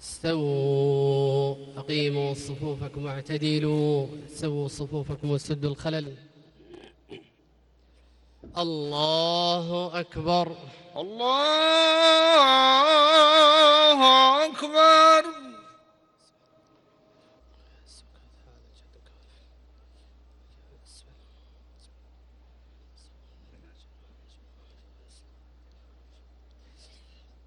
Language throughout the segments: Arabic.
استووا أقيموا صفوفكم واعتدلوا سووا صفوفكم وسدوا الخلل. الله أكبر. الله أكبر.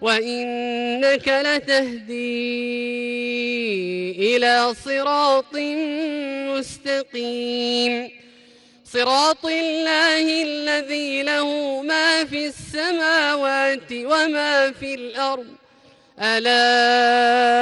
وإنك لتهدي إلى صراط مستقيم. صراط الله الذي له ما في السماوات وما في الأرض. ألا